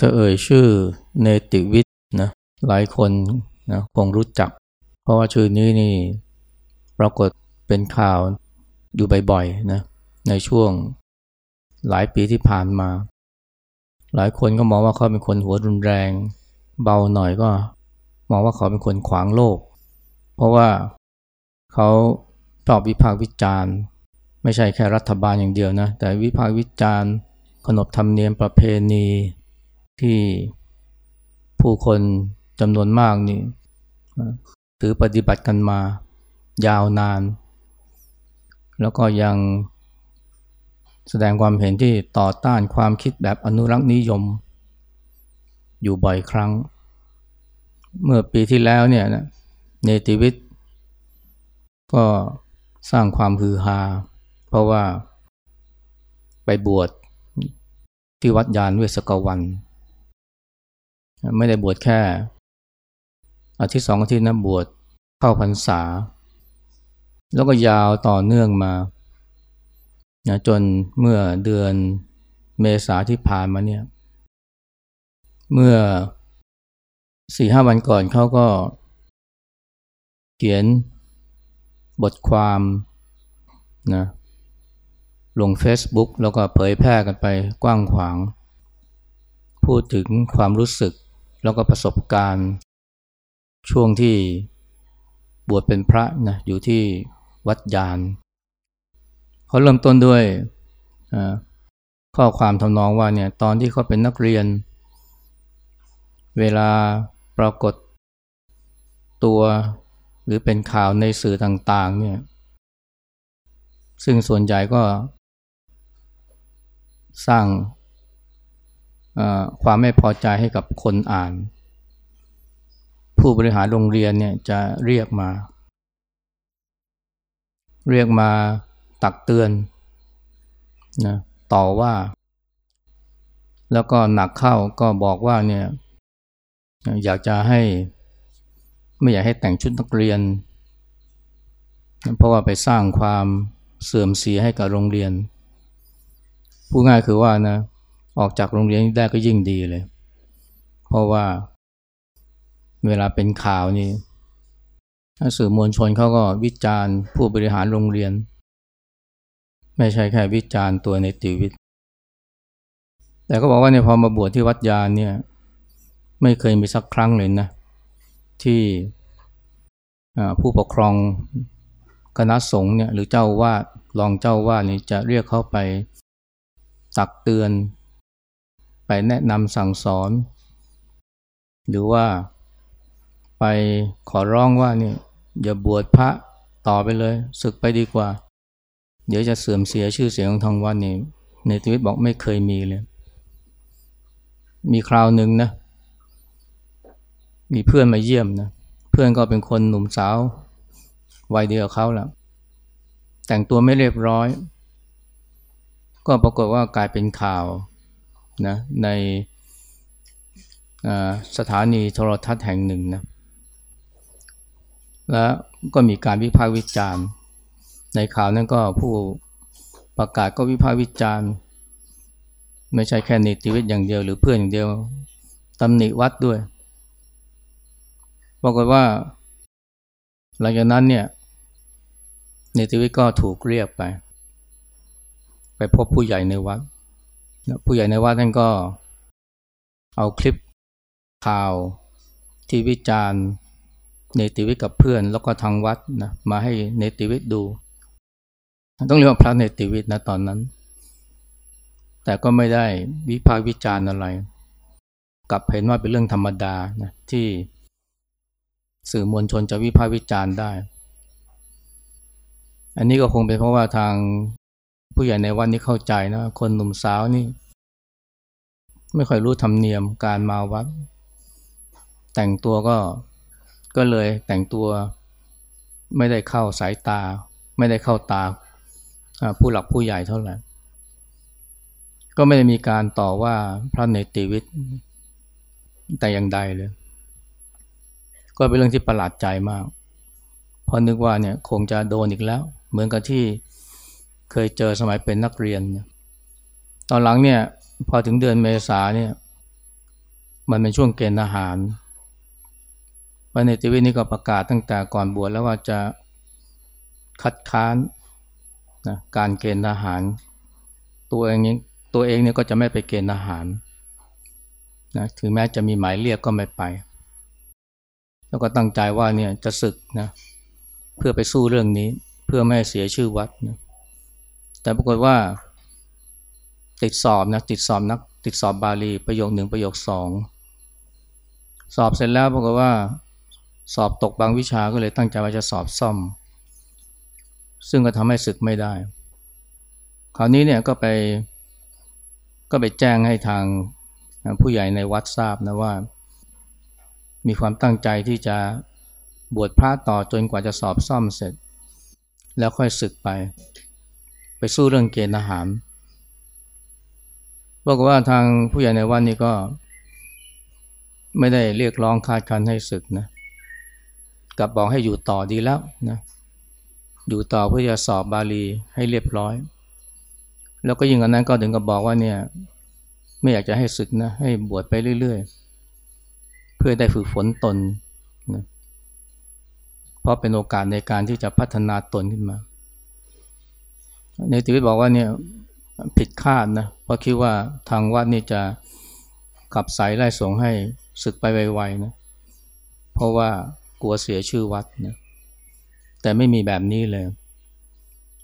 ถ้าเอ่ยชื่อเนติวิทย์นะหลายคนนะคงรู้จัก เพราะว่าชื่อนี้นี่ปรากฏเป็นข่าวอยู่บ่อยๆนะในช่วงหลายปีที่ผ่านมา หลายคนก็มองว่าเขาเป็นคนหัวรุนแรง เบาหน่อยก็มองว่าเขาเป็นคนขวางโลก เพราะว่าเขาชอบวิพากษ์วิจารณ์ ไม่ใช่แค่รัฐบาลอย่างเดียวนะแต่วิพากษ์วิจารณ์ขนบธรรมเนียมประเพณี ที่ผู้คนจำนวนมากนี่ถือปฏิบัติกันมายาวนาน แล้วก็ยังแสดงความเห็นที่ต่อต้านความคิดแบบอนุรักษ์นิยม อยู่บ่อยครั้ง เมื่อปีที่แล้วเนี่ยเนติวิทย์ก็สร้างความฮือฮา เพราะว่าไปบวชที่วัดยานเวสกวัน ไม่ได้บวชแค่ อาทิตย์สองอาทิตย์นะบวชเข้าพรรษา แล้วก็ยาวต่อเนื่องมานะจนเมื่อเดือนเมษาที่ผ่านมาเนี่ย เมื่อสี่ห้าวันก่อนเขาก็ เขียนบทความนะลง Facebook แล้วก็เผยแพร่กันไปกว้างขวาง พูดถึงความรู้สึก แล้วก็ประสบการณ์ ช่วงที่บวชเป็นพระนะอยู่ที่วัดยานเขาเริ่มต้นด้วยข้อความทำนองว่าเนี่ยตอนที่เขาเป็นนักเรียน เวลาปรากฏตัวหรือเป็นข่าวในสื่อต่างๆเนี่ยซึ่งส่วนใหญ่ก็สร้าง ความไม่พอใจให้กับคนอ่าน ผู้บริหารโรงเรียนเนี่ยจะเรียกมา เรียกมาตักเตือนนะต่อว่า แล้วก็หนักเข้าก็บอกว่าเนี่ยอยากจะให้ไม่อยากให้แต่งชุดนักเรียน เพราะว่าไปสร้างความเสื่อมเสียให้กับโรงเรียนพูดง่ายคือว่านะ ออกจากโรงเรียนได้ก็ยิ่งดีเลย เพราะว่าเวลาเป็นข่าวนี่สื่อมวลชนเขาก็วิจารณ์ผู้บริหารโรงเรียน ไม่ใช่แค่วิจารณ์ตัวในติวิทย์แต่ก็บอกว่าเนี่ยพอมาบวชที่วัดยานเนี่ยไม่เคยมีสักครั้งเลยนะ ที่ผู้ปกครองคณะสงฆ์เนี่ยหรือเจ้าวาดรองเจ้าวาดนี่จะเรียกเขาไปตักเตือน ไปแนะนำสั่งสอน หรือว่าไปขอร้องว่านี่อย่าบวชพระต่อไปเลยศึกไปดีกว่า เดี๋ยวจะเสื่อมเสียชื่อเสียงของทางวัดนี่ในทวิตบอกไม่เคยมีเลย มีคราวหนึ่งนะมีเพื่อนมาเยี่ยมนะเพื่อนก็เป็นคนหนุ่มสาววัยเดียวกับเขาแหละแต่งตัวไม่เรียบร้อย ก็ปรากฏว่ากลายเป็นข่าว นะในสถานีโทรทัศน์แห่งหนึ่งนะแล้วก็มีการวิพากษ์วิจารณ์ ในข่าวนั้นก็ผู้ประกาศก็วิพากษ์วิจารณ์ ไม่ใช่แค่นิติวิทย์อย่างเดียว หรือเพื่อนอย่างเดียวตำหนิวัดด้วยปรากฏว่า หลังจากนั้นเนี่ยเนติวิทย์ก็ถูกเรียกไป ไปพบผู้ใหญ่ในวัด ผู้ใหญ่ในวัดท่านก็เอาคลิปข่าวที่วิจารณ์เนติวิทย์กับเพื่อน แล้วก็ทางวัดนะมาให้เนติวิทย์ดู ต้องเรียกว่าพระเนติวิทย์นะตอนนั้น แต่ก็ไม่ได้วิพากษ์วิจารณ์อะไร กลับเห็นว่าเป็นเรื่องธรรมดานะที่สื่อมวลชนจะวิพากษ์วิจารณ์ได้ อันนี้ก็คงเป็นเพราะว่าทาง ผู้ใหญ่ในวันนี้เข้าใจนะคนหนุ่มสาวนี่ ไม่ค่อยรู้ธรรมเนียมการมาวัด แต่งตัวก็ก็เลยแต่งตัวไม่ได้เข้าสายตา ไม่ได้เข้าตาผู้หลักผู้ใหญ่เท่าไหร่ก็ไม่ได้มีการต่อว่าพระเนติวิทย์แต่อย่างใดเลย ก็เป็นเรื่องที่ประหลาดใจมาก เพราะนึกว่าเนี่ยคงจะโดนอีกแล้ว เหมือนกับที่ เคยเจอสมัยเป็นนักเรียน ตอนหลังเนี่ยพอถึงเดือนเมษาเนี่ยมันเป็นช่วงเกณฑ์ทหารพระเนติวิทย์นี่ก็ประกาศตั้งแต่ก่อนบวชแล้วว่าจะคัดค้านนะการเกณฑ์ทหาร ตัวเองตัวเองเนี่ยก็จะไม่ไปเกณฑ์ทหารนะถึงแม้จะมีหมายเรียกก็ไม่ไป แล้วก็ตั้งใจว่าเนี่ยจะศึกนะเพื่อไปสู้เรื่องนี้เพื่อไม่เสียชื่อวัดนะ แต่ปรากฏว่า ติดสอบนะติดสอบนัก ติดสอบบาลีประโยคหนึ่งประโยคสองสอบเสร็จแล้วปรากฏว่า สอบตกบางวิชาก็เลยตั้งใจว่าจะสอบซ่อม ซึ่งก็ทำให้ศึกไม่ได้ คราวนี้เนี่ยก็ไปก็ไปแจ้งให้ทางผู้ใหญ่ในวัดทราบนะว่า มีความตั้งใจที่จะบวชพระต่อจนกว่าจะสอบซ่อมเสร็จ แล้วค่อยศึกไป ไปสู้เรื่องเกณฑ์ทหารบอกว่าทางผู้ใหญ่ในวัดนี้ก็ ไม่ได้เรียกร้องคาดคันให้ศึกนะกลับบอกให้อยู่ต่อดีแล้วนะอยู่ต่อเพื่อจะสอบบาลีให้เรียบร้อย แล้วก็ยิ่งกว่านั้นก็ถึงกับบอกว่าเนี่ย ไม่อยากจะให้ศึกนะ ให้บวชไปเรื่อย ๆ เพื่อได้ฝึกฝนตนนะเพราะเป็นโอกาสในการที่จะพัฒนาตนขึ้นมา ในติวิตบอกว่าเนี่ยผิดคาดนะเพราะคิดว่าทางวัดนี่จะขับสายไล่ส่งให้ศึกไปไวๆนะเพราะว่ากลัวเสียชื่อวัดนะแต่ไม่มีแบบนี้เลย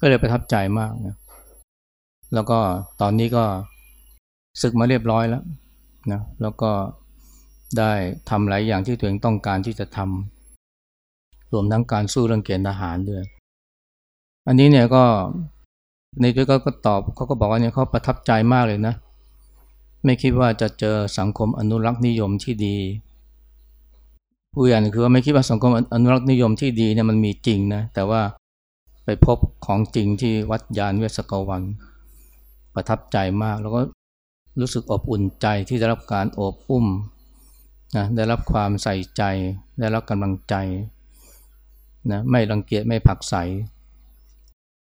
ก็เลยประทับใจมากนะแล้วก็ตอนนี้ก็ศึกมาเรียบร้อยแล้วนะแล้วก็ได้ทำหลายอย่างที่ตัวเองต้องการที่จะทำรวมทั้งการสู้เรื่องเกณฑ์ทหารด้วย อันนี้เนี่ยก็ ในด้วยก็ตอบเขาก็บอกว่าเนี่ยเขาประทับใจมากเลยนะ ไม่คิดว่าจะเจอสังคมอนุรักษ์นิยมที่ดีผู้อย่างคือว่าไม่คิดว่าสังคมอนุรักษ์นิยมที่ดีเนี่ยมันมีจริงนะแต่ว่าไปพบของจริงที่วัดยานเวสกวันประทับใจมาก แล้วก็รู้สึกอบอุ่นใจที่ได้รับการโอบอุ้มนะได้รับความใส่ใจ ได้รับกำลังใจนะไม่รังเกียจไม่ผักใส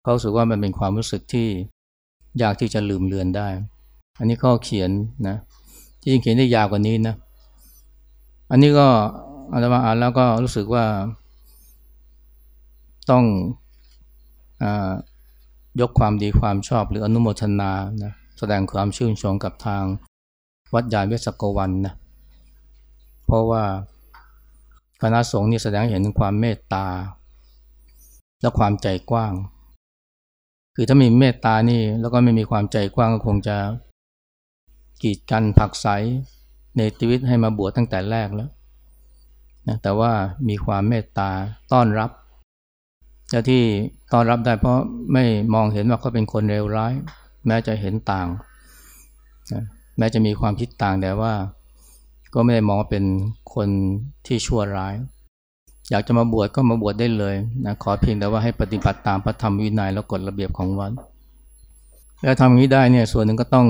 เขาสึกว่ามันเป็นความรู้สึกที่ยากที่จะลืมเลือนได้ อันนี้เขาเขียนนะที่จริงเขียนได้ยาวกว่านี้นะ อันนี้ก็อาตมาอ่านแล้วก็รู้สึกว่าต้องอยกความดีความชอบหรืออนุโมทนานะแสดงความชื่นชมกับทางวัดยานเวสกวันนะเพราะว่าคณะสงฆ์นี่แสดงเห็นถึงความเมตตา และความใจกว้าง คือถ้ามีเมตตานี่แล้วก็ไม่มีความใจกว้างก็คงจะกีดกันผักใสในชีวิตให้มาบวชตั้งแต่แรกแล้วนะแต่ว่ามีความเมตตาต้อนรับและที่ต้อนรับได้เพราะไม่มองเห็นว่าเขาเป็นคนเลวร้าย แม้จะเห็นต่างนะแม้จะมีความคิดต่างแต่ว่า ก็ไม่ได้มองว่าเป็นคนที่ชั่วร้าย อยากจะมาบวชก็มาบวชได้เลยนะขอเพียงแต่ว่าให้ปฏิบัติตามพระธรรมวินัยและกฎระเบียบของวัดแล้วทำอย่างนี้ได้เนี่ยส่วนหนึ่งก็ต้อง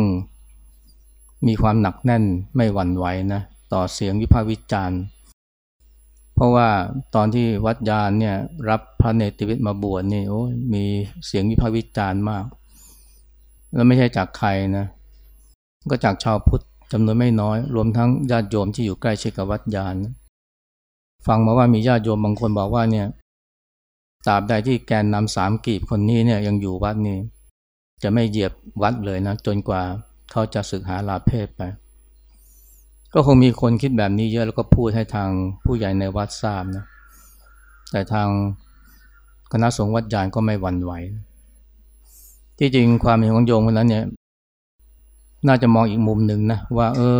มีความหนักแน่นไม่หวั่นไหวนะต่อเสียงวิพากษ์วิจารณ์ เพราะว่าตอนที่วัดยานเนี่ยรับพระเนติวิทย์มาบวชนี่โอ้มีเสียงวิพากษ์วิจารณ์มาก แล้วไม่ใช่จากใครนะก็จากชาวพุทธจำนวนไม่น้อย รวมทั้งญาติโยมที่อยู่ใกล้ชิดกับวัดยาน ฟังมาว่ามีญาติโยมบางคนบอกว่าเนี่ยตราบใดที่แกนนำสามกีบคนนี้เนี่ยยังอยู่วัดนี้จะไม่เหยียบวัดเลยนะ จนกว่าเขาจะศึกหาลาเพศไป ก็คงมีคนคิดแบบนี้เยอะแล้วก็พูดให้ทางผู้ใหญ่ในวัดทราบนะแต่ทางคณะสงฆ์วัดยานก็ไม่หวั่นไหว ที่จริงความเห็นของโยมคนนั้นเนี่ย น่าจะมองอีกมุมหนึ่งนะว่า เออ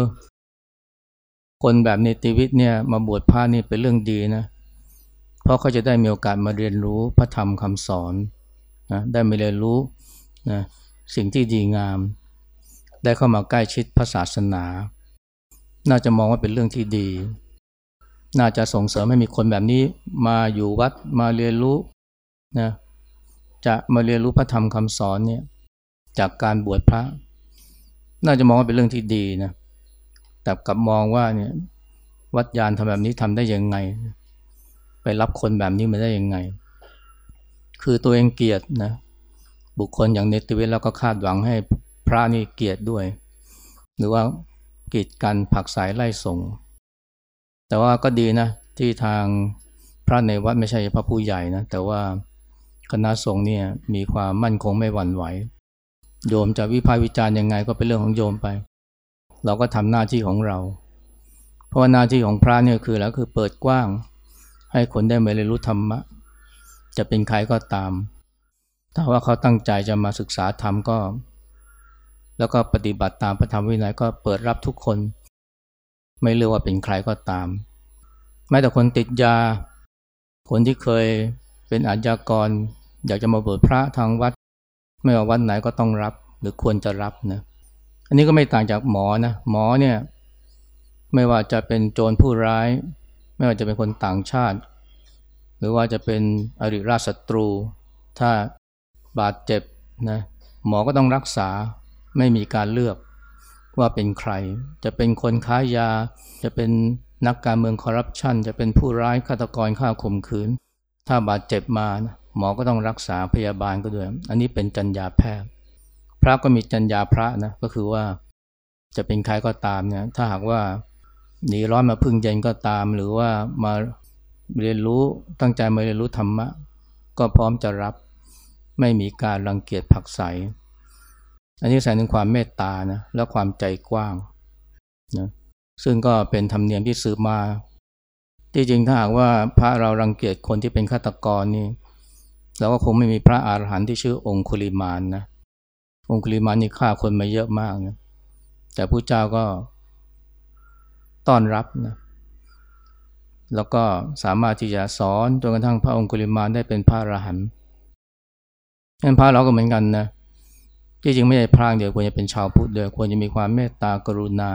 คนแบบในติวิทย์เนี่ยมาบวชพระนี่เป็นเรื่องดีนะ เพราะเขาจะได้มีโอกาสมาเรียนรู้พระธรรมคำสอนนะได้มาเรียนรู้นะสิ่งที่ดีงาม ได้เข้ามาใกล้ชิดพระศาสนา น่าจะมองว่าเป็นเรื่องที่ดี น่าจะส่งเสริมให้มีคนแบบนี้มาอยู่วัดมาเรียนรู้นะจะมาเรียนรู้พระธรรมคำสอนเนี่ยจากการบวชพระ น่าจะมองว่าเป็นเรื่องที่ดีนะ แต่กลับมองว่าเนี่ยวัดยานทำแบบนี้ทำได้ยังไง ไปรับคนแบบนี้มาได้ยังไง คือตัวเองเกียรตินะบุคคลอย่างเนติเวทแล้วก็คาดหวังให้พระนี่เกียรติด้วย หรือว่ากีดกันผักสายไล่ส่ง แต่ว่าก็ดีนะที่ทางพระในวัดไม่ใช่พระผู้ใหญ่นะแต่ว่าคณะสงฆ์เนี่ยมีความมั่นคงไม่หวั่นไหว โยมจะวิพากษ์วิจารณ์ยังไงก็เป็นเรื่องของโยมไป เราก็ทำหน้าที่ของเรา เพราะว่าหน้าที่ของพระเนี่ยคือแล้วคือเปิดกว้าง ให้คนได้มาเรียนรู้ธรรมะ จะเป็นใครก็ตาม ถ้าว่าเขาตั้งใจจะมาศึกษาธรรมก็ แล้วก็ปฏิบัติตามพระธรรมวินัยก็เปิดรับทุกคน ไม่เลือกว่าเป็นใครก็ตาม แม้แต่คนติดยา คนที่เคยเป็นอาชญากร อยากจะมาบวชพระทางวัด ไม่ว่าวัดไหนก็ต้องรับหรือควรจะรับนะ อันนี้ก็ไม่ต่างจากหมอนะหมอเนี่ยไม่ว่าจะเป็นโจรผู้ร้าย ไม่ว่าจะเป็นคนต่างชาติ หรือว่าจะเป็นอริราชศัตรู ถ้าบาดเจ็บนะหมอก็ต้องรักษาไม่มีการเลือกว่าเป็นใคร จะเป็นคนค้ายา จะเป็นนักการเมืองคอร์รัปชันจะเป็นผู้ร้ายฆาตกรฆ่าข่มขืน ถ้าบาดเจ็บมานะหมอก็ต้องรักษาพยาบาลก็ด้วย อันนี้เป็นจัญญาแพทย์ พระก็มีจัญญาพระนะก็คือว่าจะเป็นใครก็ตามเนี่ยถ้าหากว่าหนีร้อนมาพึ่งเย็นก็ตาม หรือว่ามาเรียนรู้ตั้งใจมาเรียนรู้ธรรมะ ก็พร้อมจะรับไม่มีการรังเกียจผักใส อันนี้แสดงถึงความเมตตานะและความใจกว้างนะซึ่งก็เป็นธรรมเนียมที่สืบมา ที่จริงถ้าหากว่าพระเรารังเกียจคนที่เป็นฆาตกรนี่เราก็คงไม่มีพระอาหารหันต์ที่ชื่อองคุลิมานนะ องคุลิมานี่ฆ่าคนมาเยอะมากนะแต่พระเจ้าก็ต้อนรับนะแล้วก็สามารถที่จะสอนจนกระทั่งพระองคุลิมานได้เป็นพระอรหันต์งั้นพระเราก็เหมือนกันนะที่จริงไม่ใช่พรางเดียวควรจะเป็นชาวพุทธเดียวควรจะมีความเมตตากรุณา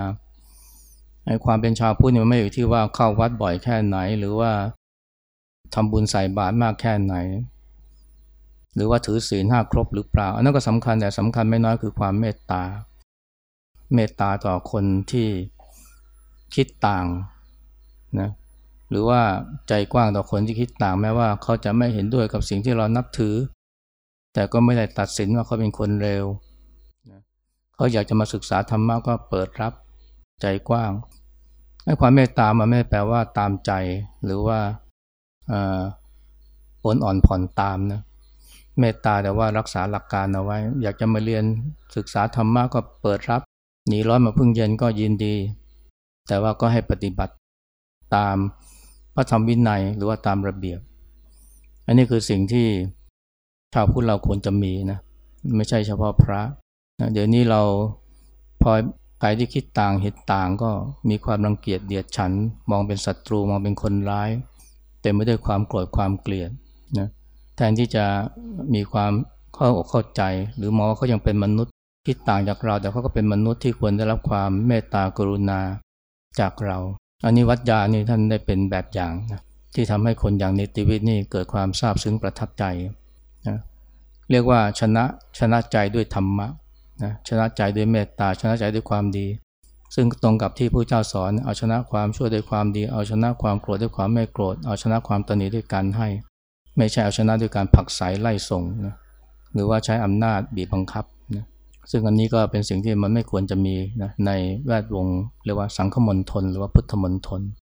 ไอ้ความเป็นชาวพุทธเนี่ยไม่อยู่ที่ว่าเข้าวัดบ่อยแค่ไหน หรือว่าทำบุญใส่บาตรมากแค่ไหน หรือว่าถือศีลห้าครบหรือเปล่า อันนั้นก็สำคัญแต่สำคัญไม่น้อยคือความเมตตา เมตตาต่อคนที่คิดต่างนะหรือว่าใจกว้างต่อคนที่คิดต่างแม้ว่าเขาจะไม่เห็นด้วยกับสิ่งที่เรานับถือ แต่ก็ไม่ได้ตัดสินว่าเขาเป็นคนเร็วนะเขาอยากจะมาศึกษาธรรมะก็เปิดรับใจกว้างให้ความเมตตามันไม่แปลว่าตามใจ หรือว่าอ่อนอ่อนผ่อนตามนะ เมตตาแต่ว่ารักษาหลักการเอาไว้ อยากจะมาเรียนศึกษาธรรมะก็เปิดรับ หนีร้อนมาพึ่งเย็นก็ยินดี แต่ว่าก็ให้ปฏิบัติตามพระธรรมวินัยหรือว่าตามระเบียบ อันนี้คือสิ่งที่ชาวพุทธเราควรจะมีนะไม่ใช่เฉพาะพระนะเดี๋ยวนี้เราพอใครที่คิดต่างเห็นต่างก็มีความรังเกียจเดียดฉัน มองเป็นศัตรูมองเป็นคนร้าย เต็มไปด้วยความโกรธความเกลียด นะแทนที่จะมีความเข้าอกเข้าใจ หรือมองเขายังเป็นมนุษย์คิดต่างจากเรา แต่เขาก็เป็นมนุษย์ที่ควรได้รับความเมตตากรุณาจากเรา อันนี้วัดยานี่ท่านได้เป็นแบบอย่างนะที่ทำให้คนอย่างนิติวิทย์นี่เกิดความซาบซึ้งประทับใจนะเรียกว่าชนะชนะใจด้วยธรรมะนะชนะใจด้วยเมตตาชนะใจด้วยความดี ซึ่งตรงกับที่พระเจ้าสอนเอาชนะความชั่วด้วยความดี เอาชนะความโกรธด้วยความไม่โกรธ เอาชนะความตนีด้วยการให้ ไม่ใช่เอาชนะด้วยการผักใสไล่ส่งนะหรือว่าใช้อำนาจบีบบังคับนะซึ่งอันนี้ก็เป็นสิ่งที่มันไม่ควรจะมีนะในแวดวงเรียกว่าสังคมณฑลหรือว่าพุทธมณฑล